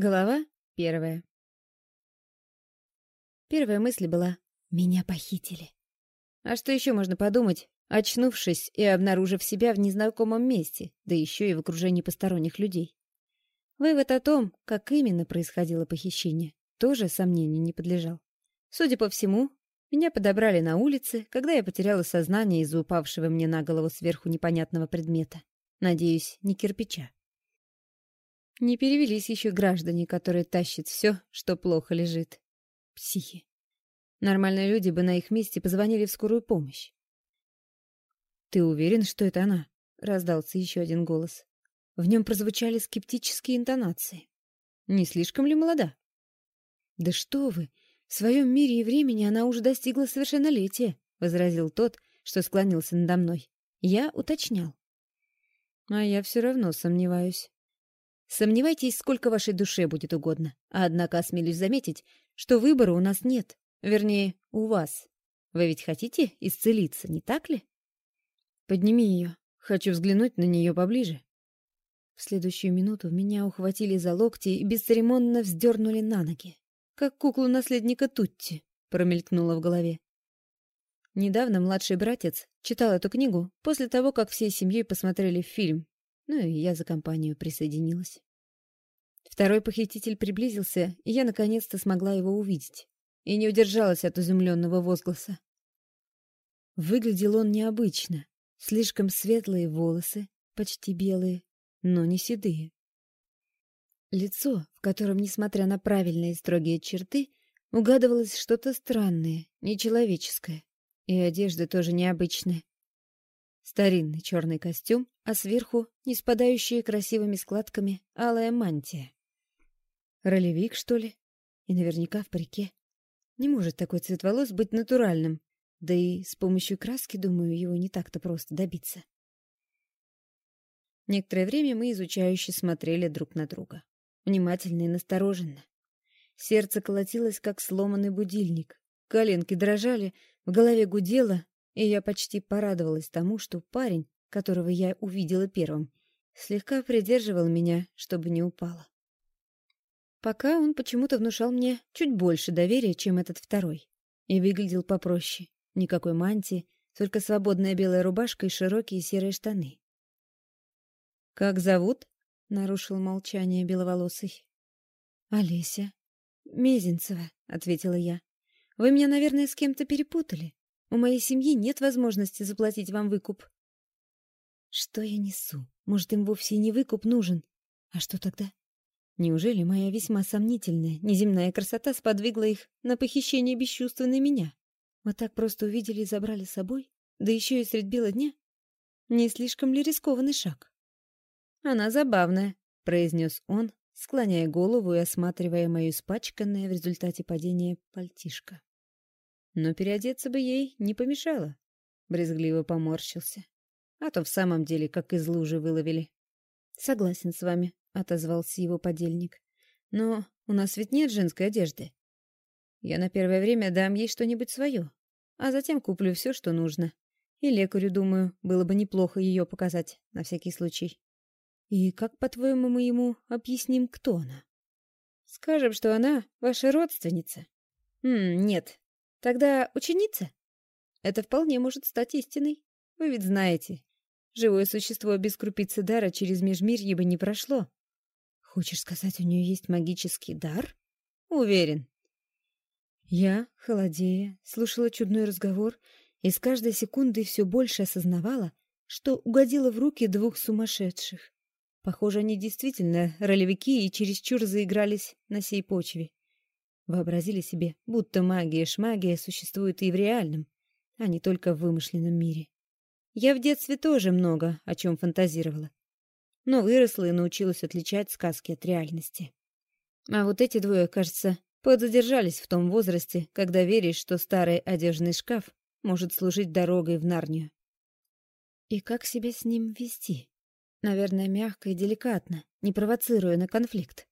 Глава первая. Первая мысль была «Меня похитили». А что еще можно подумать, очнувшись и обнаружив себя в незнакомом месте, да еще и в окружении посторонних людей? Вывод о том, как именно происходило похищение, тоже сомнению не подлежал. Судя по всему, меня подобрали на улице, когда я потеряла сознание из-за упавшего мне на голову сверху непонятного предмета. Надеюсь, не кирпича. Не перевелись еще граждане, которые тащат все, что плохо лежит. Психи. Нормальные люди бы на их месте позвонили в скорую помощь. «Ты уверен, что это она?» — раздался еще один голос. В нем прозвучали скептические интонации. «Не слишком ли молода?» «Да что вы! В своем мире и времени она уже достигла совершеннолетия», — возразил тот, что склонился надо мной. Я уточнял. «А я все равно сомневаюсь». Сомневайтесь, сколько вашей душе будет угодно. Однако осмелюсь заметить, что выбора у нас нет. Вернее, у вас. Вы ведь хотите исцелиться, не так ли? Подними ее. Хочу взглянуть на нее поближе. В следующую минуту меня ухватили за локти и бесцеремонно вздернули на ноги. Как куклу наследника Тутти, промелькнуло в голове. Недавно младший братец читал эту книгу после того, как всей семьей посмотрели фильм ну и я за компанию присоединилась. Второй похититель приблизился, и я наконец-то смогла его увидеть. И не удержалась от изумленного возгласа. Выглядел он необычно. Слишком светлые волосы, почти белые, но не седые. Лицо, в котором, несмотря на правильные строгие черты, угадывалось что-то странное, нечеловеческое. И одежда тоже необычная. Старинный черный костюм, а сверху не спадающие красивыми складками алая мантия. Ролевик, что ли? И наверняка в парике. Не может такой цвет волос быть натуральным. Да и с помощью краски, думаю, его не так-то просто добиться. Некоторое время мы изучающе смотрели друг на друга. Внимательно и настороженно. Сердце колотилось, как сломанный будильник. Коленки дрожали, в голове гудело, и я почти порадовалась тому, что парень, которого я увидела первым, слегка придерживал меня, чтобы не упала. Пока он почему-то внушал мне чуть больше доверия, чем этот второй, и выглядел попроще. Никакой мантии, только свободная белая рубашка и широкие серые штаны. «Как зовут?» — нарушил молчание беловолосый. «Олеся. Мезенцева», — ответила я. «Вы меня, наверное, с кем-то перепутали. У моей семьи нет возможности заплатить вам выкуп. Что я несу? Может, им вовсе не выкуп нужен? А что тогда? Неужели моя весьма сомнительная, неземная красота сподвигла их на похищение бесчувственной меня? Вот так просто увидели и забрали с собой? Да еще и средь бела дня? Не слишком ли рискованный шаг? Она забавная, произнес он, склоняя голову и осматривая мою испачканное в результате падения пальтишко но переодеться бы ей не помешало. Брезгливо поморщился. А то в самом деле как из лужи выловили. «Согласен с вами», — отозвался его подельник. «Но у нас ведь нет женской одежды. Я на первое время дам ей что-нибудь свое, а затем куплю все, что нужно. И лекарю, думаю, было бы неплохо ее показать, на всякий случай. И как, по-твоему, мы ему объясним, кто она? Скажем, что она ваша родственница. М нет, Тогда ученица? Это вполне может стать истиной. Вы ведь знаете, живое существо без крупицы дара через межмирье бы не прошло. Хочешь сказать, у нее есть магический дар? Уверен. Я, холодея, слушала чудной разговор и с каждой секундой все больше осознавала, что угодила в руки двух сумасшедших. Похоже, они действительно ролевики и чересчур заигрались на сей почве. Вообразили себе, будто магия-шмагия существует и в реальном, а не только в вымышленном мире. Я в детстве тоже много о чем фантазировала, но выросла и научилась отличать сказки от реальности. А вот эти двое, кажется, подзадержались в том возрасте, когда веришь, что старый одежный шкаф может служить дорогой в Нарнию. И как себя с ним вести? Наверное, мягко и деликатно, не провоцируя на конфликт.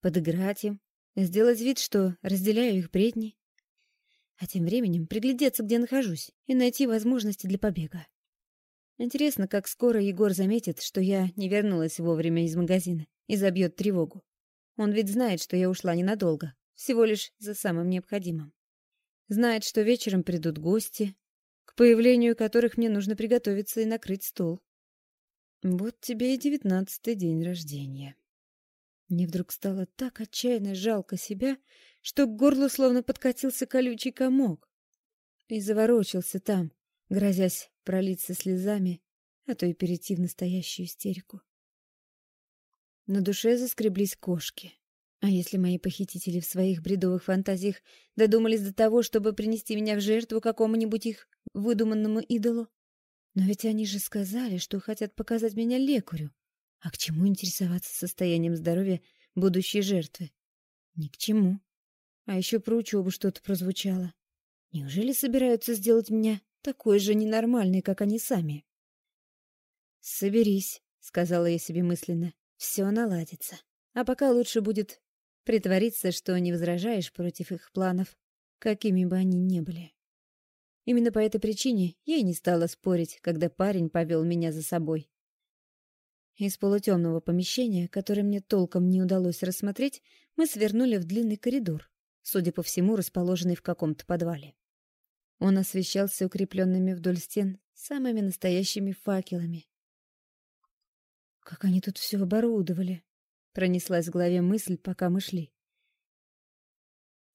Подыграть им, Сделать вид, что разделяю их бредни. А тем временем приглядеться, где нахожусь, и найти возможности для побега. Интересно, как скоро Егор заметит, что я не вернулась вовремя из магазина и забьет тревогу. Он ведь знает, что я ушла ненадолго, всего лишь за самым необходимым. Знает, что вечером придут гости, к появлению которых мне нужно приготовиться и накрыть стол. Вот тебе и девятнадцатый день рождения. Мне вдруг стало так отчаянно жалко себя, что к горлу словно подкатился колючий комок и заворочился там, грозясь пролиться слезами, а то и перейти в настоящую истерику. На душе заскреблись кошки. А если мои похитители в своих бредовых фантазиях додумались до того, чтобы принести меня в жертву какому-нибудь их выдуманному идолу? Но ведь они же сказали, что хотят показать меня лекарю. А к чему интересоваться состоянием здоровья будущей жертвы? Ни к чему. А еще про учебу что-то прозвучало. Неужели собираются сделать меня такой же ненормальной, как они сами? «Соберись», — сказала я себе мысленно. «Все наладится. А пока лучше будет Притвориться, что не возражаешь против их планов, какими бы они ни были. Именно по этой причине я и не стала спорить, когда парень повел меня за собой. Из полутемного помещения, которое мне толком не удалось рассмотреть, мы свернули в длинный коридор, судя по всему, расположенный в каком-то подвале. Он освещался укрепленными вдоль стен самыми настоящими факелами. Как они тут все оборудовали! Пронеслась в голове мысль, пока мы шли.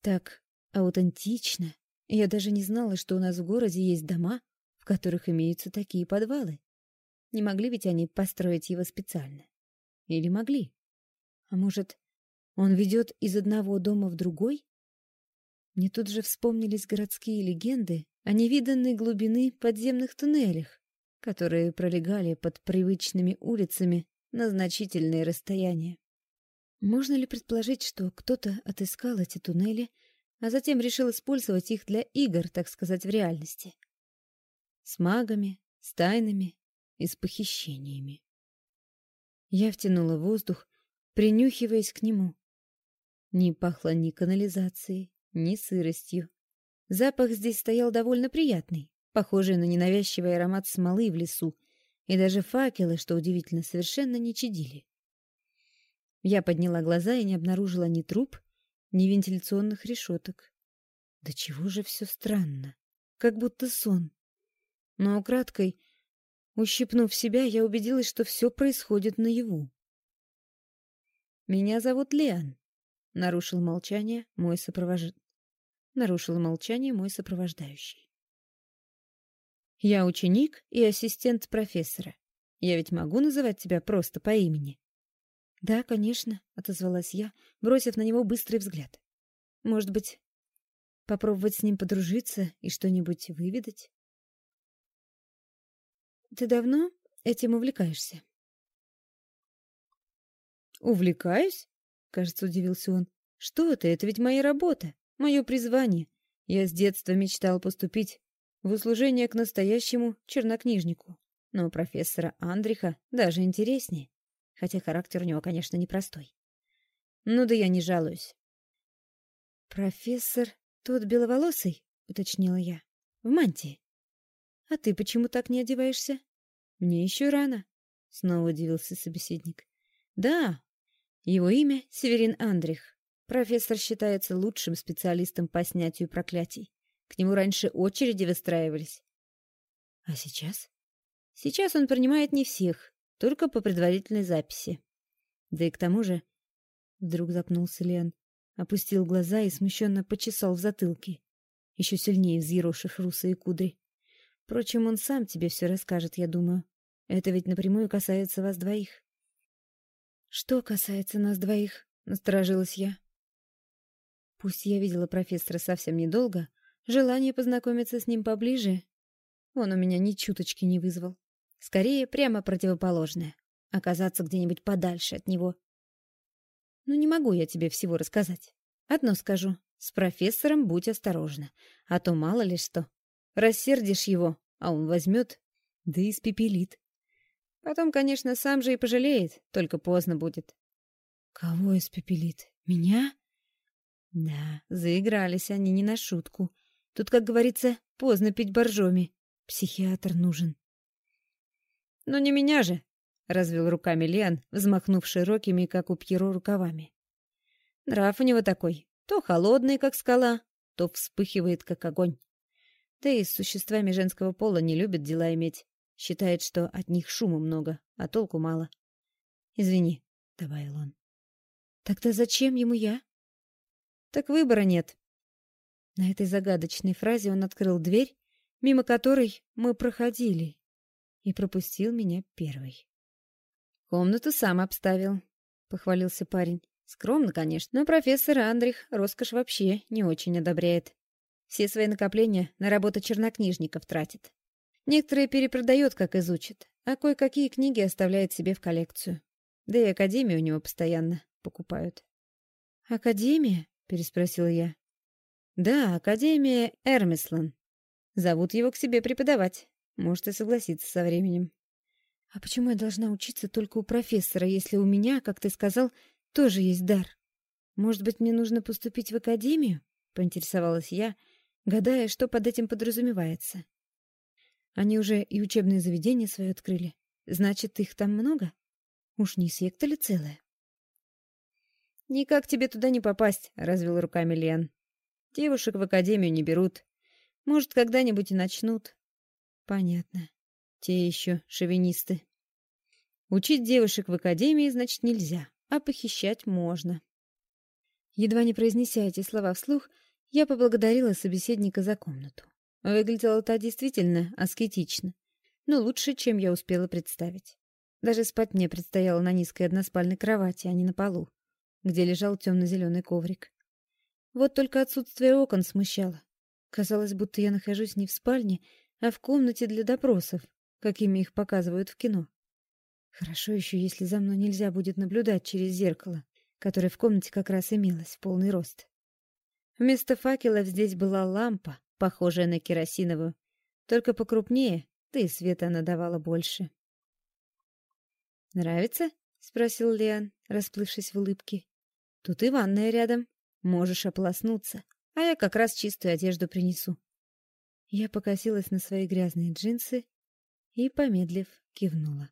Так аутентично. Я даже не знала, что у нас в городе есть дома, в которых имеются такие подвалы. Не могли ведь они построить его специально? Или могли? А может, он ведет из одного дома в другой? Мне тут же вспомнились городские легенды о невиданной глубины подземных туннелях, которые пролегали под привычными улицами на значительные расстояния. Можно ли предположить, что кто-то отыскал эти туннели, а затем решил использовать их для игр, так сказать, в реальности? С магами, с тайнами и с похищениями. Я втянула воздух, принюхиваясь к нему. Не пахло ни канализацией, ни сыростью. Запах здесь стоял довольно приятный, похожий на ненавязчивый аромат смолы в лесу, и даже факелы, что удивительно, совершенно не чадили. Я подняла глаза и не обнаружила ни труб, ни вентиляционных решеток. Да чего же все странно, как будто сон. Но украдкой, ущипнув себя, я убедилась, что все происходит наяву. «Меня зовут Леон», — нарушил молчание мой сопровож... нарушил молчание мой сопровождающий. «Я ученик и ассистент профессора. Я ведь могу называть тебя просто по имени?» «Да, конечно», — отозвалась я, бросив на него быстрый взгляд. «Может быть, попробовать с ним подружиться и что-нибудь выведать?» «Ты давно этим увлекаешься?» «Увлекаюсь?» — кажется, удивился он. «Что ты? Это ведь моя работа, мое призвание. Я с детства мечтал поступить в услужение к настоящему чернокнижнику. Но профессора Андриха даже интереснее хотя характер у него, конечно, непростой. Ну да я не жалуюсь. «Профессор тот беловолосый?» — уточнила я. «В мантии. А ты почему так не одеваешься?» «Мне еще рано», — снова удивился собеседник. «Да, его имя Северин Андрих. Профессор считается лучшим специалистом по снятию проклятий. К нему раньше очереди выстраивались. А сейчас? Сейчас он принимает не всех, только по предварительной записи. Да и к тому же... Вдруг запнулся Лен, опустил глаза и смущенно почесал в затылке, еще сильнее взъерошив русые кудри. Впрочем, он сам тебе все расскажет, я думаю. Это ведь напрямую касается вас двоих. Что касается нас двоих, насторожилась я. Пусть я видела профессора совсем недолго, желание познакомиться с ним поближе он у меня ни чуточки не вызвал. Скорее, прямо противоположное. Оказаться где-нибудь подальше от него. Ну, не могу я тебе всего рассказать. Одно скажу. С профессором будь осторожна. А то мало ли что. Рассердишь его, а он возьмет, да испепелит. Потом, конечно, сам же и пожалеет, только поздно будет. Кого испепелит? Меня? Да, заигрались они не на шутку. Тут, как говорится, поздно пить боржоми. Психиатр нужен. «Но не меня же!» — развел руками Лен, взмахнув широкими, как у Пьеро, рукавами. Нрав у него такой. То холодный, как скала, то вспыхивает, как огонь. Да и с существами женского пола не любит дела иметь. Считает, что от них шума много, а толку мало. «Извини», — добавил он. «Тогда зачем ему я?» «Так выбора нет». На этой загадочной фразе он открыл дверь, мимо которой мы проходили, и пропустил меня первой. «Комнату сам обставил», — похвалился парень. «Скромно, конечно, но профессор Андрих роскошь вообще не очень одобряет. Все свои накопления на работу чернокнижников тратит. Некоторые перепродает, как изучит, а кое-какие книги оставляет себе в коллекцию. Да и академию у него постоянно покупают». «Академия?» — переспросила я. «Да, Академия Эрмислан. Зовут его к себе преподавать. Может, и согласится со временем». «А почему я должна учиться только у профессора, если у меня, как ты сказал, тоже есть дар? Может быть, мне нужно поступить в академию?» — поинтересовалась я, гадая, что под этим подразумевается. «Они уже и учебные заведения свои открыли. Значит, их там много? Уж не секта ли целая?» «Никак тебе туда не попасть», — развел руками Лен. «Девушек в академию не берут. Может, когда-нибудь и начнут». «Понятно. Те еще шовинисты. Учить девушек в академии, значит, нельзя, а похищать можно. Едва не произнеся эти слова вслух, я поблагодарила собеседника за комнату. Выглядела та действительно аскетично, но лучше, чем я успела представить. Даже спать мне предстояло на низкой односпальной кровати, а не на полу, где лежал темно-зеленый коврик. Вот только отсутствие окон смущало. Казалось, будто я нахожусь не в спальне, а в комнате для допросов, какими их показывают в кино. Хорошо еще, если за мной нельзя будет наблюдать через зеркало, которое в комнате как раз имелось в полный рост. Вместо факелов здесь была лампа, похожая на керосиновую, только покрупнее, да и света она давала больше. «Нравится?» — спросил Лиан, расплывшись в улыбке. «Тут и ванная рядом. Можешь ополоснуться, а я как раз чистую одежду принесу». Я покосилась на свои грязные джинсы и, помедлив, кивнула.